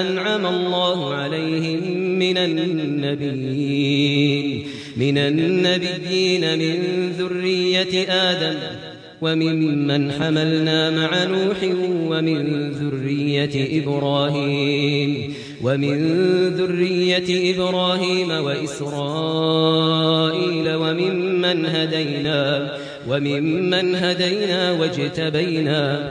أنعم الله عليهم من النبيين. من النبيين من ذرية آدم وممن حملنا مع نوح ومن ذرية إبراهيم ومن ذرية إبراهيم وإسرائيل وممن هدينا وممن هدينا واجتبينا